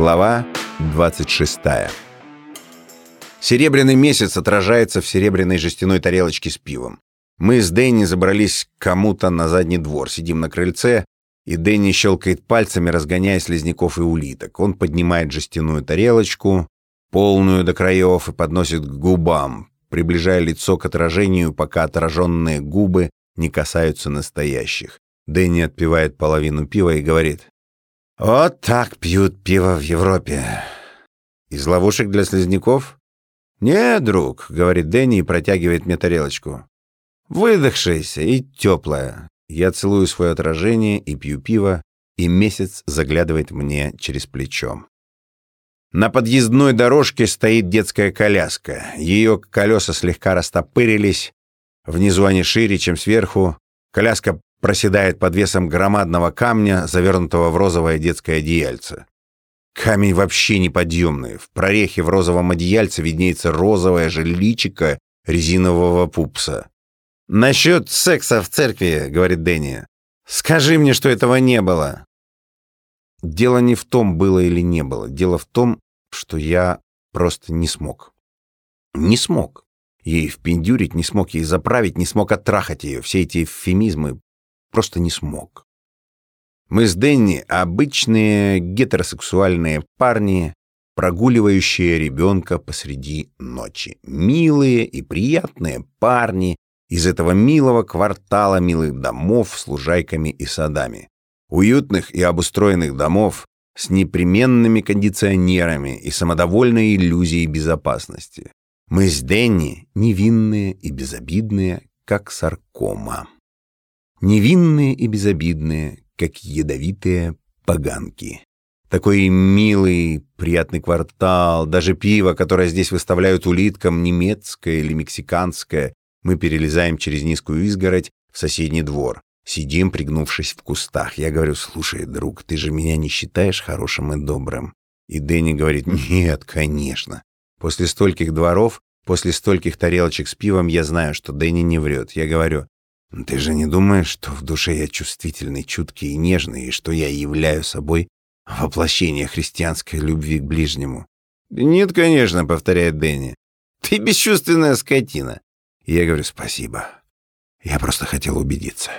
Глава 26. Серебряный месяц отражается в серебряной жестяной тарелочке с пивом. Мы с Дэнни забрались к кому-то на задний двор, сидим на крыльце, и Дэнни щелкает пальцами, разгоняя слизняков и улиток. Он поднимает жестяную тарелочку, полную до краев, и подносит к губам, приближая лицо к отражению, пока отраженные губы не касаются настоящих. Дэнни отпивает половину пива и говорит, вот так пьют пиво в Европе. Из ловушек для слизняков? «Нет, друг», — говорит Дэнни и протягивает мне тарелочку. Выдохшаяся и теплая. Я целую свое отражение и пью пиво, и месяц заглядывает мне через плечо. На подъездной дорожке стоит детская коляска. Ее колеса слегка растопырились. Внизу они шире, чем сверху. Коляска проседает под весом громадного камня, завернутого в розовое детское одеяльце. Камень вообще неподъемный. В прорехе в розовом одеяльце виднеется розовое же личико резинового пупса. «Насчет секса в церкви», — говорит Дэнни. «Скажи мне, что этого не было». Дело не в том, было или не было. Дело в том, что я просто не смог. Не смог. Ей впендюрить, не смог ей заправить, не смог оттрахать ее. Все эти эвфемизмы просто не смог. Мы с Дэнни обычные гетеросексуальные парни, прогуливающие ребенка посреди ночи. Милые и приятные парни из этого милого квартала милых домов с лужайками и садами. Уютных и обустроенных домов с непременными кондиционерами и самодовольной иллюзией безопасности. Мы с Дэнни невинные и безобидные, как саркома невинные и безобидные, как ядовитые поганки. Такой милый, приятный квартал, даже пиво, которое здесь выставляют улиткам, немецкое или мексиканское. Мы перелезаем через низкую изгородь в соседний двор. Сидим, пригнувшись в кустах. Я говорю, слушай, друг, ты же меня не считаешь хорошим и добрым? И Дэнни говорит, нет, конечно. После стольких дворов, после стольких тарелочек с пивом я знаю, что Дэнни не врет. Я говорю, ты же не думаешь, что в душе я чувствительный, чуткий и нежный, и что я являю собой воплощение христианской любви к ближнему? Нет, конечно, повторяет Дэнни. Ты бесчувственная скотина. Я говорю спасибо. Я просто хотел убедиться.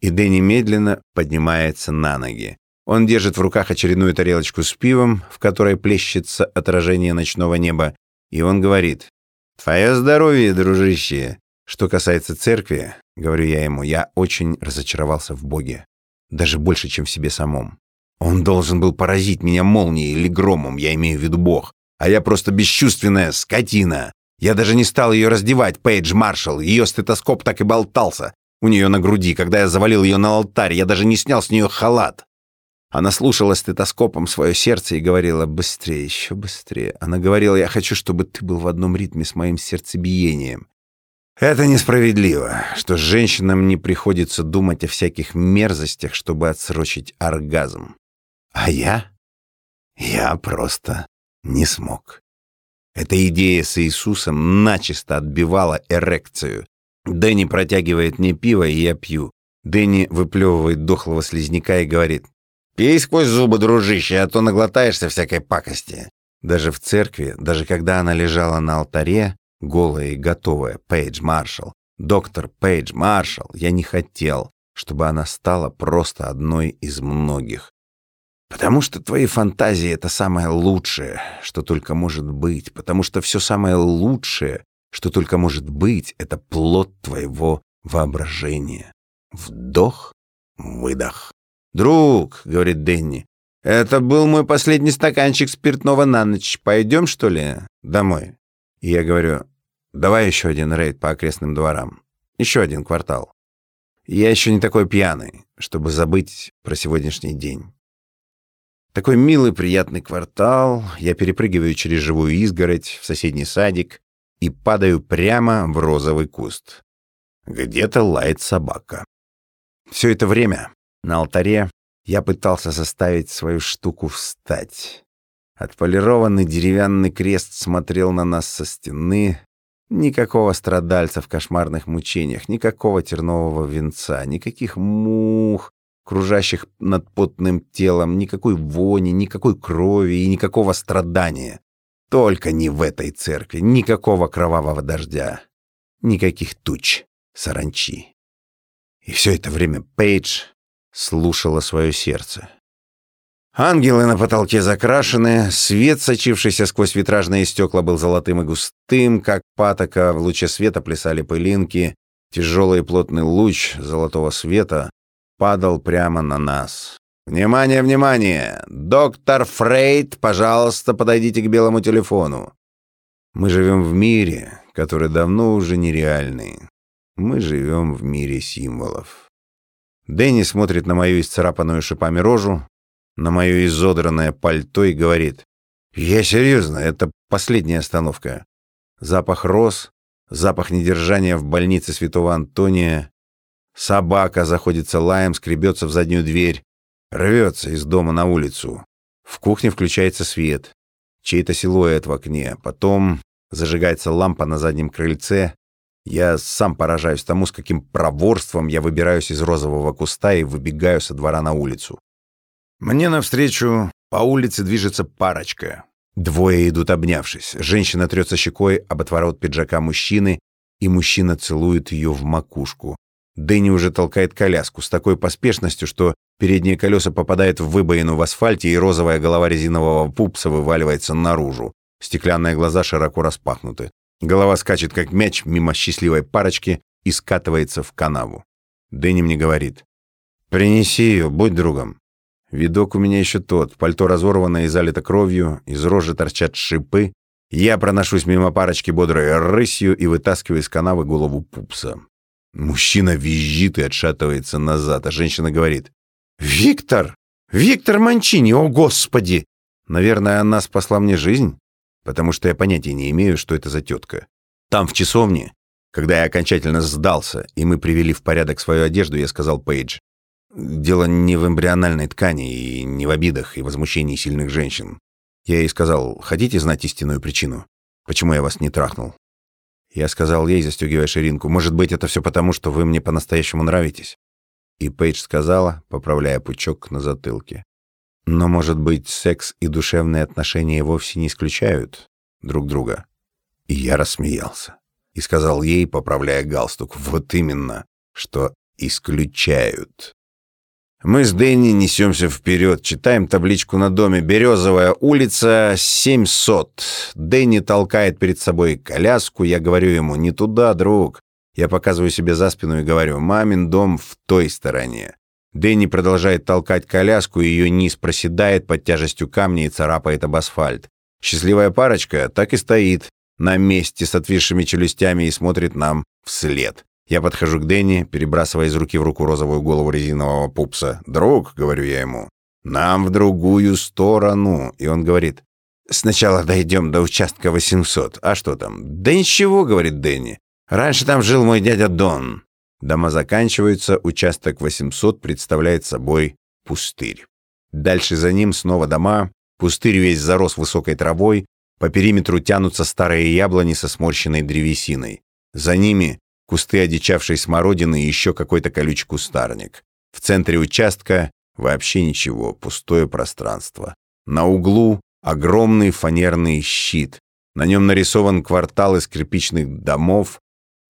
И Дэнни медленно поднимается на ноги. Он держит в руках очередную тарелочку с пивом, в которой плещется отражение ночного неба, и он говорит, «Твое здоровье, дружище! Что касается церкви, говорю я ему, я очень разочаровался в Боге. Даже больше, чем в себе самом. Он должен был поразить меня молнией или громом, я имею в виду Бог. А я просто бесчувственная скотина. Я даже не стал ее раздевать, Пейдж Маршалл. Ее стетоскоп так и болтался у нее на груди. Когда я завалил ее на алтарь, я даже не снял с нее халат. Она слушала стетоскопом свое сердце и говорила «быстрее, еще быстрее». Она говорила «я хочу, чтобы ты был в одном ритме с моим сердцебиением». Это несправедливо, что женщинам не приходится думать о всяких мерзостях, чтобы отсрочить оргазм. А я? Я просто не смог. Эта идея с Иисусом начисто отбивала эрекцию. Дэнни протягивает мне пиво, и я пью. Дэнни выплевывает дохлого слизняка и говорит, «Пей сквозь зубы, дружище, а то наглотаешься всякой пакости». Даже в церкви, даже когда она лежала на алтаре, голая и готовая, Пейдж Маршалл, доктор Пейдж Маршалл, я не хотел, чтобы она стала просто одной из многих. Потому что твои фантазии — это самое лучшее, что только может быть, потому что все самое лучшее, что только может быть, это плод твоего воображения. Вдох, выдох. «Друг», — говорит Дэнни, — «это был мой последний стаканчик спиртного на ночь. Пойдем, что ли, домой?» И я говорю, Давай еще один рейд по окрестным дворам. Еще один квартал. Я еще не такой пьяный, чтобы забыть про сегодняшний день. Такой милый, приятный квартал. Я перепрыгиваю через живую изгородь в соседний садик и падаю прямо в розовый куст. Где-то лает собака. Все это время на алтаре я пытался заставить свою штуку встать. Отполированный деревянный крест смотрел на нас со стены, Никакого страдальца в кошмарных мучениях, никакого тернового венца, никаких мух, кружащих над потным телом, никакой вони, никакой крови и никакого страдания. Только не в этой церкви, никакого кровавого дождя, никаких туч, саранчи. И все это время Пейдж слушала свое сердце. Ангелы на потолке закрашены, свет, сочившийся сквозь витражные стекла, был золотым и густым, как патока, в луче света плясали пылинки, тяжелый и плотный луч золотого света падал прямо на нас. «Внимание, внимание! Доктор Фрейд, пожалуйста, подойдите к белому телефону!» Мы живем в мире, который давно уже нереальный. Мы живем в мире символов. Дэнни смотрит на мою исцарапанную шипами рожу, на мое изодранное пальто и говорит, «Я серьезно, это последняя остановка. Запах роз, запах недержания в больнице Святого Антония. Собака заходится лаем, скребется в заднюю дверь, рвется из дома на улицу. В кухне включается свет, чей-то силуэт в окне, потом зажигается лампа на заднем крыльце. Я сам поражаюсь тому, с каким проворством я выбираюсь из розового куста и выбегаю со двора на улицу. Мне навстречу по улице движется парочка. Двое идут обнявшись. Женщина трется щекой об отворот пиджака мужчины, и мужчина целует ее в макушку. Дэнни уже толкает коляску с такой поспешностью, что передние колеса попадают в выбоину в асфальте, и розовая голова резинового пупса вываливается наружу. Стеклянные глаза широко распахнуты. Голова скачет, как мяч, мимо счастливой парочки и скатывается в канаву. Дэнни мне говорит. «Принеси ее, будь другом». Видок у меня еще тот. Пальто разорвано и залито кровью, из рожи торчат шипы. Я проношусь мимо парочки бодрой рысью и вытаскиваю из канавы голову пупса. Мужчина визжит и отшатывается назад, а женщина говорит. «Виктор! Виктор Манчини! О, Господи!» Наверное, она спасла мне жизнь, потому что я понятия не имею, что это за тетка. Там, в часовне, когда я окончательно сдался, и мы привели в порядок свою одежду, я сказал Пейдж. Дело не в эмбриональной ткани и не в обидах и возмущении сильных женщин. Я ей сказал, хотите знать истинную причину, почему я вас не трахнул? Я сказал ей, застегивая ширинку, может быть, это все потому, что вы мне по-настоящему нравитесь? И Пейдж сказала, поправляя пучок на затылке. Но, может быть, секс и душевные отношения вовсе не исключают друг друга? И я рассмеялся. И сказал ей, поправляя галстук, вот именно, что исключают. Мы с Дэнни несемся вперед, читаем табличку на доме «Березовая улица, 700». Дэнни толкает перед собой коляску, я говорю ему «Не туда, друг». Я показываю себе за спину и говорю «Мамин дом в той стороне». Дэнни продолжает толкать коляску, ее низ проседает под тяжестью камня и царапает об асфальт. Счастливая парочка так и стоит на месте с отвисшими челюстями и смотрит нам вслед. Я подхожу к Дэнни, перебрасывая из руки в руку розовую голову резинового пупса. «Друг», — говорю я ему, — «нам в другую сторону». И он говорит, «Сначала дойдем до участка 800. А что там?» «Да ничего», — говорит Дэнни. «Раньше там жил мой дядя Дон». Дома заканчиваются, участок 800 представляет собой пустырь. Дальше за ним снова дома, пустырь весь зарос высокой травой, по периметру тянутся старые яблони со сморщенной древесиной. За ними кусты одичавшей смородины и еще какой-то колючий кустарник. В центре участка вообще ничего, пустое пространство. На углу огромный фанерный щит. На нем нарисован квартал из кирпичных домов,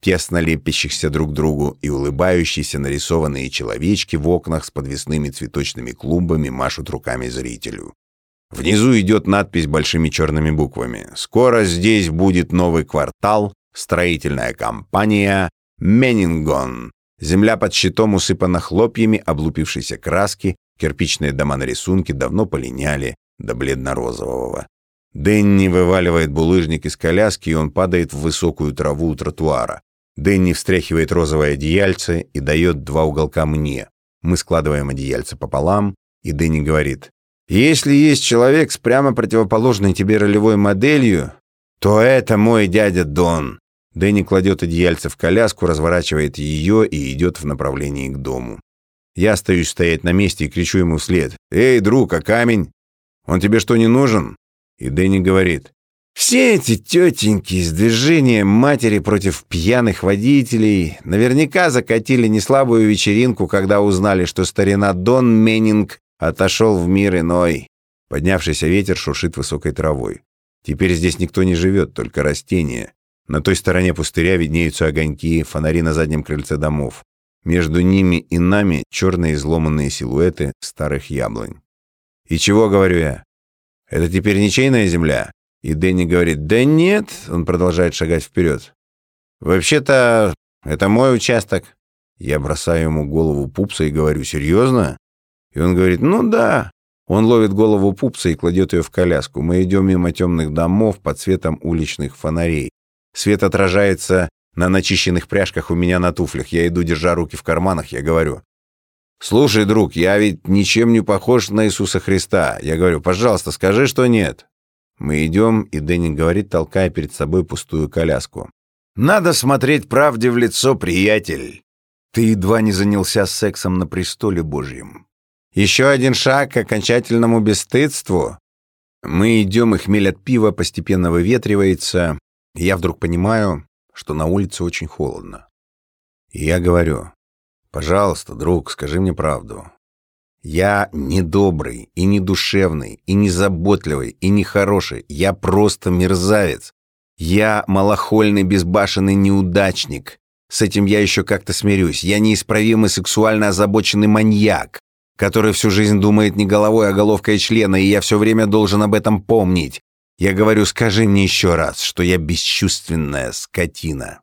тесно лепящихся друг другу, и улыбающиеся нарисованные человечки в окнах с подвесными цветочными клумбами машут руками зрителю. Внизу идет надпись большими черными буквами. «Скоро здесь будет новый квартал, Строительная компания «Менингон». Земля под щитом усыпана хлопьями облупившейся краски, кирпичные дома на рисунке давно полиняли до бледно-розового. Дэнни вываливает булыжник из коляски, и он падает в высокую траву у тротуара. Дэнни встряхивает розовое одеяльце и дает два уголка мне. Мы складываем одеяльце пополам, и Дэнни говорит, «Если есть человек с прямо противоположной тебе ролевой моделью, то это мой дядя Дон. Дэнни кладет одеяльце в коляску, разворачивает ее и идет в направлении к дому. Я остаюсь стоять на месте и кричу ему вслед. «Эй, друг, а камень? Он тебе что, не нужен?» И Дэнни говорит. Все эти тетеньки с движением матери против пьяных водителей наверняка закатили неслабую вечеринку, когда узнали, что старина Дон Меннинг отошел в мир иной. Поднявшийся ветер шуршит высокой травой. Теперь здесь никто не живет, только растения. На той стороне пустыря виднеются огоньки, фонари на заднем крыльце домов. Между ними и нами черные изломанные силуэты старых яблонь. «И чего, — говорю я, — это теперь ничейная земля?» И Дэнни говорит, «Да нет», — он продолжает шагать вперед. «Вообще-то, это мой участок». Я бросаю ему голову пупса и говорю, «Серьезно?» И он говорит, «Ну да». Он ловит голову пупса и кладет ее в коляску. Мы идем мимо темных домов под светом уличных фонарей. Свет отражается на начищенных пряжках у меня на туфлях. Я иду, держа руки в карманах, я говорю. «Слушай, друг, я ведь ничем не похож на Иисуса Христа». Я говорю, «Пожалуйста, скажи, что нет». Мы идем, и Дэнни говорит, толкая перед собой пустую коляску. «Надо смотреть правде в лицо, приятель. Ты едва не занялся сексом на престоле Божьем. Еще один шаг к окончательному бесстыдству. Мы идем, и хмель от пива постепенно выветривается, я вдруг понимаю, что на улице очень холодно. И я говорю, пожалуйста, друг, скажи мне правду. Я не добрый, и не душевный, и не заботливый, и не хороший. Я просто мерзавец. Я малохольный, безбашенный неудачник. С этим я еще как-то смирюсь. Я неисправимый сексуально озабоченный маньяк, который всю жизнь думает не головой, а головкой члена, и я все время должен об этом помнить. Я говорю, скажи мне еще раз, что я бесчувственная скотина.